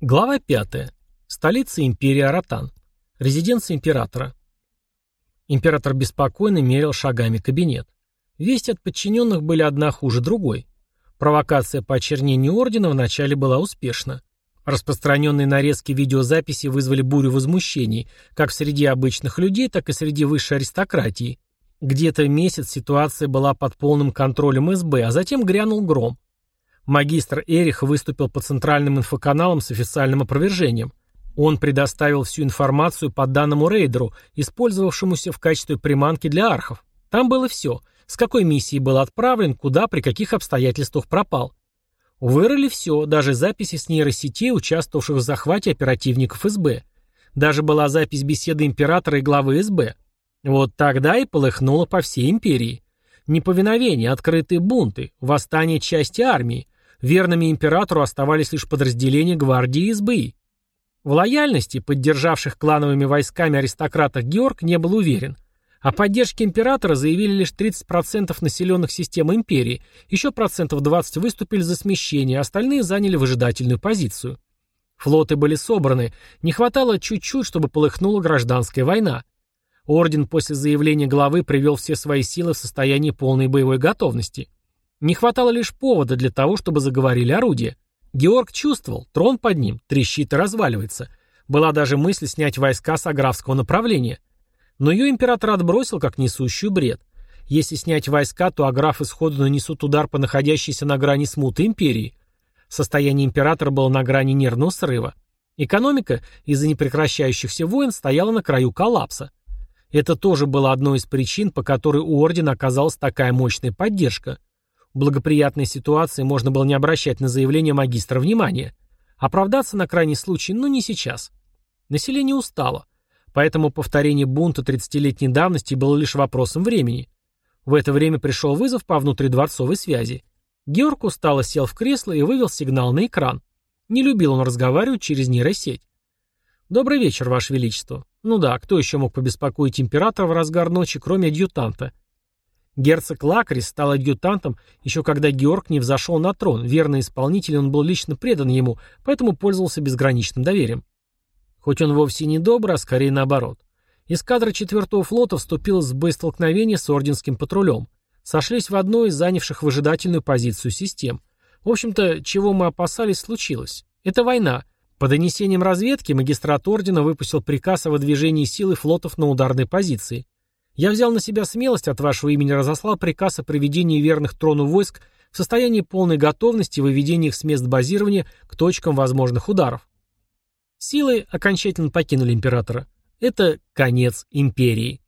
Глава 5. Столица империи Аратан. Резиденция императора. Император беспокойно мерил шагами кабинет. Вести от подчиненных были одна хуже другой. Провокация по очернению ордена вначале была успешна. Распространенные нарезки видеозаписи вызвали бурю возмущений, как среди обычных людей, так и среди высшей аристократии. Где-то месяц ситуация была под полным контролем СБ, а затем грянул гром. Магистр Эрих выступил по центральным инфоканалам с официальным опровержением. Он предоставил всю информацию по данному рейдеру, использовавшемуся в качестве приманки для архов. Там было все. С какой миссией был отправлен, куда, при каких обстоятельствах пропал. Вырыли все, даже записи с нейросетей, участвовавших в захвате оперативников СБ. Даже была запись беседы императора и главы СБ. Вот тогда и полыхнуло по всей империи. Неповиновение, открытые бунты, восстание части армии, Верными императору оставались лишь подразделения гвардии и СБИ. В лояльности, поддержавших клановыми войсками аристократах Георг не был уверен. О поддержке императора заявили лишь 30% населенных систем империи, еще процентов 20 выступили за смещение, остальные заняли выжидательную позицию. Флоты были собраны, не хватало чуть-чуть, чтобы полыхнула гражданская война. Орден после заявления главы привел все свои силы в состояние полной боевой готовности. Не хватало лишь повода для того, чтобы заговорили орудия. Георг чувствовал, трон под ним, трещит и разваливается. Была даже мысль снять войска с Аграфского направления. Но ее император отбросил, как несущую бред. Если снять войска, то Аграфы сходу нанесут удар по находящейся на грани смуты империи. Состояние императора было на грани нервного срыва. Экономика из-за непрекращающихся войн стояла на краю коллапса. Это тоже было одной из причин, по которой у Ордена оказалась такая мощная поддержка. Благоприятной ситуации можно было не обращать на заявление магистра внимания. Оправдаться на крайний случай, но не сейчас. Население устало. Поэтому повторение бунта 30-летней давности было лишь вопросом времени. В это время пришел вызов по внутридворцовой связи. Георг устало сел в кресло и вывел сигнал на экран. Не любил он разговаривать через нейросеть. «Добрый вечер, Ваше Величество. Ну да, кто еще мог побеспокоить императора в разгар ночи, кроме адъютанта? Герцог Лакрис стал адъютантом еще когда Георг не взошел на трон, верный исполнитель он был лично предан ему, поэтому пользовался безграничным доверием. Хоть он вовсе не добр, а скорее наоборот. Эскадра 4-го флота вступила в боестолкновение с орденским патрулем. Сошлись в одной из занявших выжидательную позицию систем. В общем-то, чего мы опасались, случилось. Это война. По донесениям разведки магистрат ордена выпустил приказ о выдвижении силы флотов на ударной позиции. Я взял на себя смелость от вашего имени разослал приказ о приведении верных трону войск в состоянии полной готовности выведения их с мест базирования к точкам возможных ударов. Силы окончательно покинули императора. Это конец империи.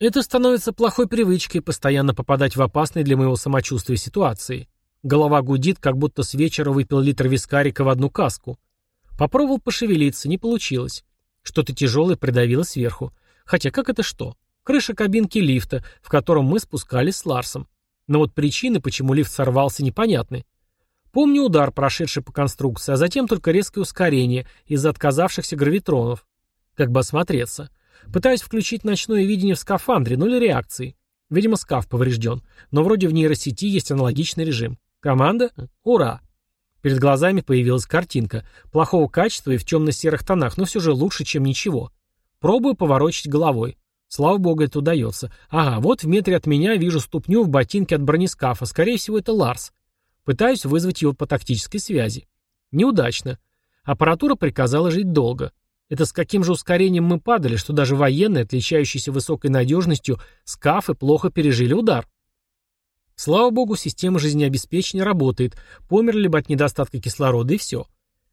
Это становится плохой привычкой постоянно попадать в опасные для моего самочувствия ситуации. Голова гудит, как будто с вечера выпил литр вискарика в одну каску. Попробовал пошевелиться, не получилось. Что-то тяжелое придавило сверху. Хотя как это что? Крыша кабинки лифта, в котором мы спускались с Ларсом. Но вот причины, почему лифт сорвался, непонятны. Помню удар, прошедший по конструкции, а затем только резкое ускорение из-за отказавшихся гравитронов. Как бы осмотреться. Пытаюсь включить ночное видение в скафандре, нуль реакции. Видимо, скаф поврежден. Но вроде в нейросети есть аналогичный режим. Команда? Ура! Перед глазами появилась картинка. Плохого качества и в темно-серых тонах, но все же лучше, чем ничего. Пробую поворочить головой. Слава богу, это удается. Ага, вот в метре от меня вижу ступню в ботинке от бронескафа. Скорее всего, это Ларс. Пытаюсь вызвать его по тактической связи. Неудачно. Аппаратура приказала жить долго. Это с каким же ускорением мы падали, что даже военные, отличающиеся высокой надежностью, скафы плохо пережили удар. Слава богу, система жизнеобеспечения работает, померли бы от недостатка кислорода и все.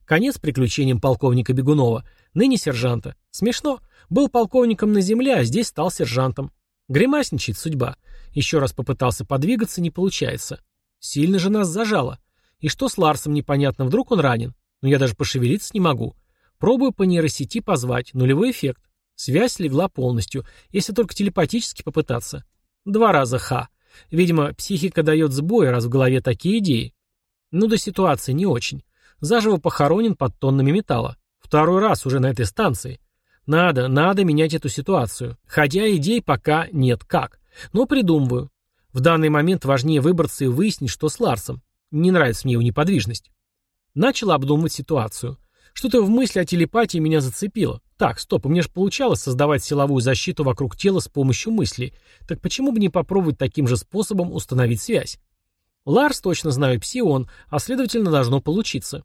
Конец приключениям полковника Бегунова, ныне сержанта. Смешно. Был полковником на земле, а здесь стал сержантом. Гримасничает судьба. Еще раз попытался подвигаться, не получается. Сильно же нас зажало. И что с Ларсом непонятно, вдруг он ранен? Но я даже пошевелиться не могу. Пробую по нейросети позвать. Нулевой эффект. Связь легла полностью, если только телепатически попытаться. Два раза ха. Видимо, психика дает сбой, раз в голове такие идеи. Ну да ситуация не очень. Заживо похоронен под тоннами металла. Второй раз уже на этой станции. Надо, надо менять эту ситуацию. Хотя идей пока нет как. Но придумываю. В данный момент важнее выбраться и выяснить, что с Ларсом. Не нравится мне его неподвижность. Начал обдумывать ситуацию. Что-то в мысли о телепатии меня зацепило. Так, стоп, у меня же получалось создавать силовую защиту вокруг тела с помощью мыслей. Так почему бы не попробовать таким же способом установить связь? Ларс точно знает псион, а следовательно должно получиться.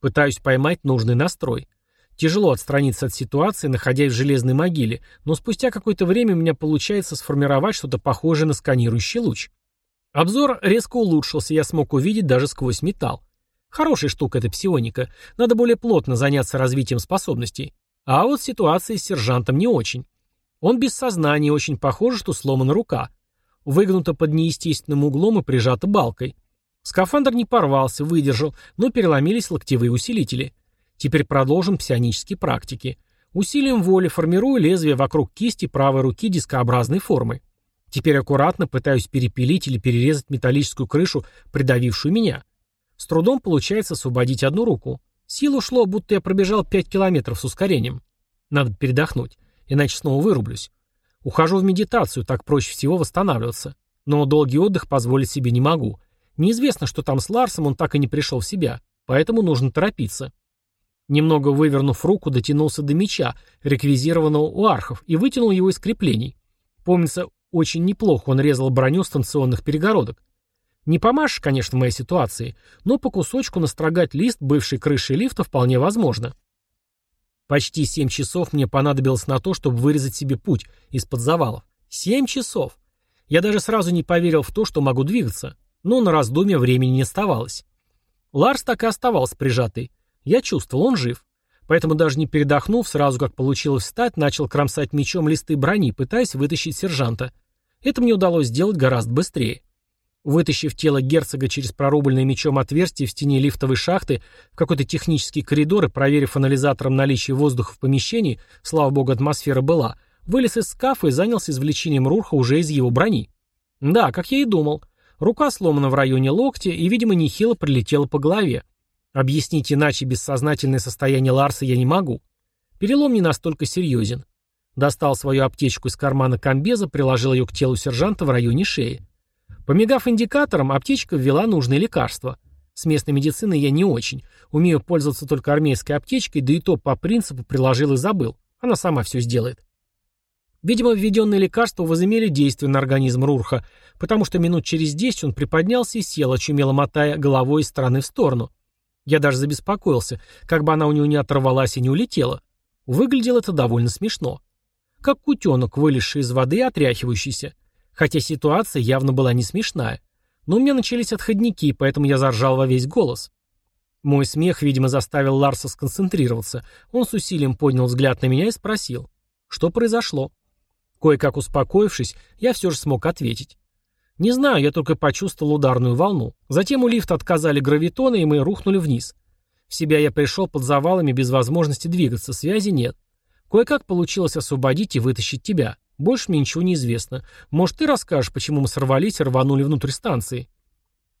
Пытаюсь поймать нужный настрой. Тяжело отстраниться от ситуации, находясь в железной могиле, но спустя какое-то время у меня получается сформировать что-то похожее на сканирующий луч. Обзор резко улучшился, я смог увидеть даже сквозь металл. Хорошая штука эта псионика. Надо более плотно заняться развитием способностей. А вот ситуация с сержантом не очень. Он без сознания, очень похоже, что сломана рука. Выгнута под неестественным углом и прижата балкой. Скафандр не порвался, выдержал, но переломились локтевые усилители. Теперь продолжим псионические практики. Усилием воли формирую лезвие вокруг кисти правой руки дискообразной формы. Теперь аккуратно пытаюсь перепилить или перерезать металлическую крышу, придавившую меня. С трудом получается освободить одну руку. Сил ушло, будто я пробежал 5 километров с ускорением. Надо передохнуть, иначе снова вырублюсь. Ухожу в медитацию, так проще всего восстанавливаться. Но долгий отдых позволить себе не могу. Неизвестно, что там с Ларсом, он так и не пришел в себя, поэтому нужно торопиться. Немного вывернув руку, дотянулся до меча, реквизированного у архов, и вытянул его из креплений. Помнится, очень неплохо он резал броню станционных перегородок. Не помашешь, конечно, в моей ситуации, но по кусочку настрогать лист бывшей крыши лифта вполне возможно. Почти семь часов мне понадобилось на то, чтобы вырезать себе путь из-под завалов. Семь часов! Я даже сразу не поверил в то, что могу двигаться, но на раздумье времени не оставалось. Ларс так и оставался прижатый. Я чувствовал, он жив. Поэтому даже не передохнув, сразу как получилось встать, начал кромсать мечом листы брони, пытаясь вытащить сержанта. Это мне удалось сделать гораздо быстрее. Вытащив тело герцога через прорубленное мечом отверстие в стене лифтовой шахты в какой-то технический коридор и проверив анализатором наличие воздуха в помещении, слава богу, атмосфера была, вылез из скафа и занялся извлечением Рурха уже из его брони. Да, как я и думал. Рука сломана в районе локтя и, видимо, нехило прилетела по голове. Объяснить иначе бессознательное состояние Ларса я не могу. Перелом не настолько серьезен. Достал свою аптечку из кармана комбеза, приложил ее к телу сержанта в районе шеи. Помигав индикатором, аптечка ввела нужные лекарства. С местной медициной я не очень. Умею пользоваться только армейской аптечкой, да и то по принципу приложил и забыл. Она сама все сделает. Видимо, введенные лекарства возымели действие на организм Рурха, потому что минут через десять он приподнялся и сел, очумело мотая головой из стороны в сторону. Я даже забеспокоился, как бы она у него не оторвалась и не улетела. Выглядело это довольно смешно. Как кутенок, вылезший из воды и отряхивающийся. Хотя ситуация явно была не смешная. Но у меня начались отходники, поэтому я заржал во весь голос. Мой смех, видимо, заставил Ларса сконцентрироваться. Он с усилием поднял взгляд на меня и спросил, что произошло. Кое-как успокоившись, я все же смог ответить. Не знаю, я только почувствовал ударную волну. Затем у лифта отказали гравитоны, и мы рухнули вниз. В себя я пришел под завалами без возможности двигаться, связи нет. Кое-как получилось освободить и вытащить тебя. Больше мне ничего не известно. Может, ты расскажешь, почему мы сорвались и рванули внутрь станции?»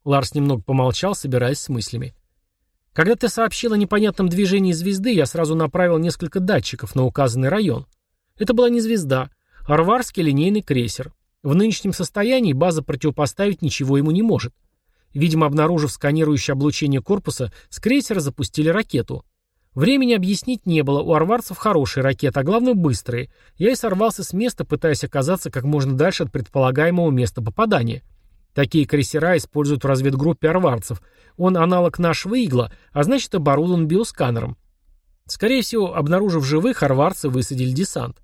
Ларс немного помолчал, собираясь с мыслями. «Когда ты сообщил о непонятном движении звезды, я сразу направил несколько датчиков на указанный район. Это была не звезда, а рварский линейный крейсер. В нынешнем состоянии база противопоставить ничего ему не может. Видимо, обнаружив сканирующее облучение корпуса, с крейсера запустили ракету. Времени объяснить не было, у арварцев хорошие ракеты, а главное быстрые. Я и сорвался с места, пытаясь оказаться как можно дальше от предполагаемого места попадания. Такие крейсера используют в разведгруппе арварцев. Он аналог нашего игла, а значит оборудован биосканером. Скорее всего, обнаружив живых, арварцы высадили десант.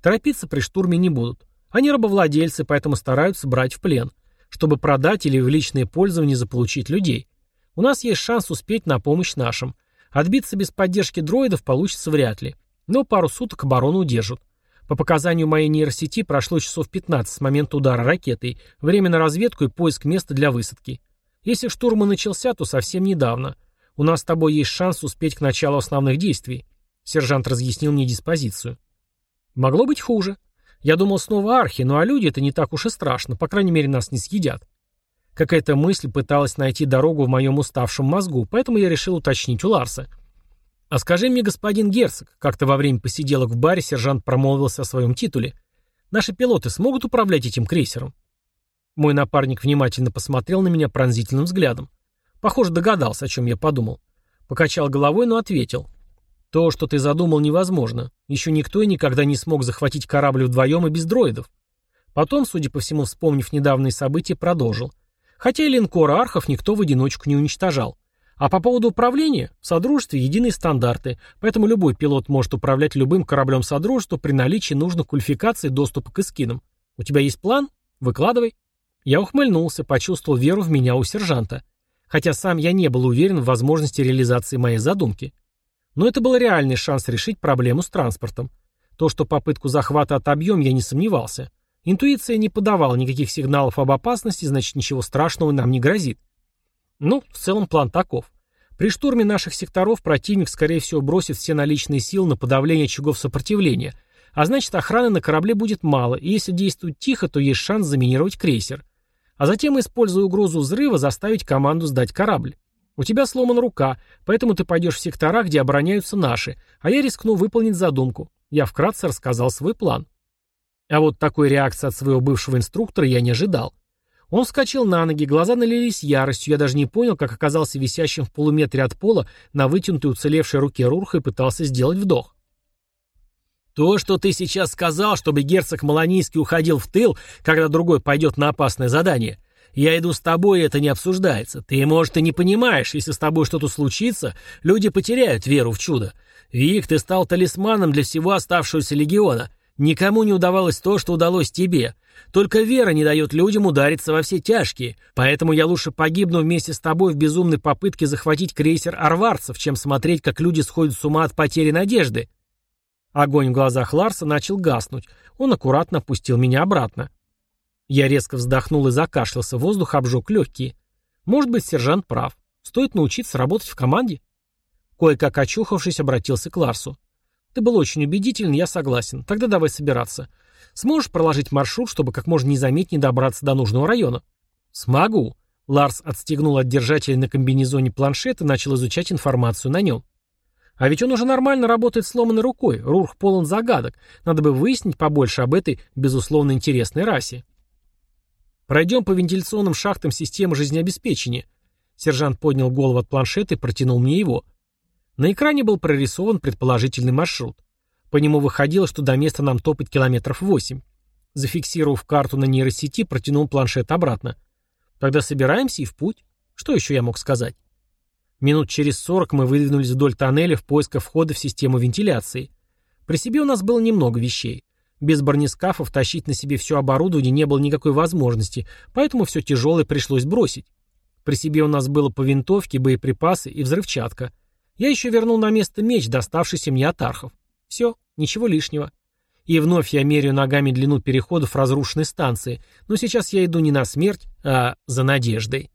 Торопиться при штурме не будут. Они рабовладельцы, поэтому стараются брать в плен, чтобы продать или в личное пользование заполучить людей. У нас есть шанс успеть на помощь нашим. Отбиться без поддержки дроидов получится вряд ли. Но пару суток оборону удержат. По показанию моей нейросети прошло часов 15 с момента удара ракетой, время на разведку и поиск места для высадки. Если штурм и начался, то совсем недавно. У нас с тобой есть шанс успеть к началу основных действий. Сержант разъяснил мне диспозицию. Могло быть хуже. Я думал снова архи, ну а люди это не так уж и страшно, по крайней мере нас не съедят. Какая-то мысль пыталась найти дорогу в моем уставшем мозгу, поэтому я решил уточнить у Ларса. «А скажи мне, господин герцог», как-то во время посиделок в баре сержант промолвился о своем титуле, «наши пилоты смогут управлять этим крейсером?» Мой напарник внимательно посмотрел на меня пронзительным взглядом. Похоже, догадался, о чем я подумал. Покачал головой, но ответил. То, что ты задумал, невозможно. Еще никто и никогда не смог захватить корабль вдвоем и без дроидов. Потом, судя по всему, вспомнив недавние события, продолжил. Хотя и линкор Архов никто в одиночку не уничтожал. А по поводу управления, в Содружестве единые стандарты, поэтому любой пилот может управлять любым кораблем Содружества при наличии нужных квалификаций доступа к эскинам. У тебя есть план? Выкладывай. Я ухмыльнулся, почувствовал веру в меня у сержанта. Хотя сам я не был уверен в возможности реализации моей задумки. Но это был реальный шанс решить проблему с транспортом. То, что попытку захвата отобьем, я не сомневался. Интуиция не подавала никаких сигналов об опасности, значит ничего страшного нам не грозит. Ну, в целом план таков. При штурме наших секторов противник, скорее всего, бросит все наличные силы на подавление очагов сопротивления, а значит охраны на корабле будет мало, и если действовать тихо, то есть шанс заминировать крейсер а затем, используя угрозу взрыва, заставить команду сдать корабль. У тебя сломана рука, поэтому ты пойдешь в сектора, где обороняются наши, а я рискну выполнить задумку. Я вкратце рассказал свой план. А вот такой реакции от своего бывшего инструктора я не ожидал. Он вскочил на ноги, глаза налились яростью, я даже не понял, как оказался висящим в полуметре от пола на вытянутой уцелевшей руке Рурха и пытался сделать вдох. То, что ты сейчас сказал, чтобы герцог Маланийский уходил в тыл, когда другой пойдет на опасное задание. Я иду с тобой, и это не обсуждается. Ты, может, и не понимаешь, если с тобой что-то случится, люди потеряют веру в чудо. Вик, ты стал талисманом для всего оставшегося легиона. Никому не удавалось то, что удалось тебе. Только вера не дает людям удариться во все тяжкие. Поэтому я лучше погибну вместе с тобой в безумной попытке захватить крейсер арварцев, чем смотреть, как люди сходят с ума от потери надежды. Огонь в глазах Ларса начал гаснуть. Он аккуратно опустил меня обратно. Я резко вздохнул и закашлялся, воздух обжег легкие. Может быть, сержант прав. Стоит научиться работать в команде? Кое-как очухавшись, обратился к Ларсу. Ты был очень убедителен, я согласен. Тогда давай собираться. Сможешь проложить маршрут, чтобы как можно незаметнее добраться до нужного района? Смогу. Ларс отстегнул от держателя на комбинезоне планшет и начал изучать информацию на нем. А ведь он уже нормально работает сломанной рукой. Рурх полон загадок. Надо бы выяснить побольше об этой, безусловно, интересной расе. Пройдем по вентиляционным шахтам системы жизнеобеспечения. Сержант поднял голову от планшета и протянул мне его. На экране был прорисован предположительный маршрут. По нему выходило, что до места нам топать километров восемь. Зафиксировав карту на нейросети, протянул планшет обратно. Тогда собираемся и в путь. Что еще я мог сказать? Минут через сорок мы выдвинулись вдоль тоннеля в поисках входа в систему вентиляции. При себе у нас было немного вещей. Без бронескафов тащить на себе все оборудование не было никакой возможности, поэтому все тяжелое пришлось бросить. При себе у нас было по винтовке, боеприпасы и взрывчатка. Я еще вернул на место меч, доставшийся мне от архов. Все, ничего лишнего. И вновь я меряю ногами длину переходов разрушенной станции, но сейчас я иду не на смерть, а за надеждой.